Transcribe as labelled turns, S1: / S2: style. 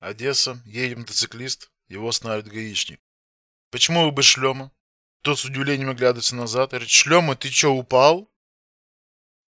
S1: Одесса, едет мотоциклист, его останавливает гаишник. Почему вы без шлема? Тот с удивлением оглядывается назад и говорит, шлема, ты чё, упал?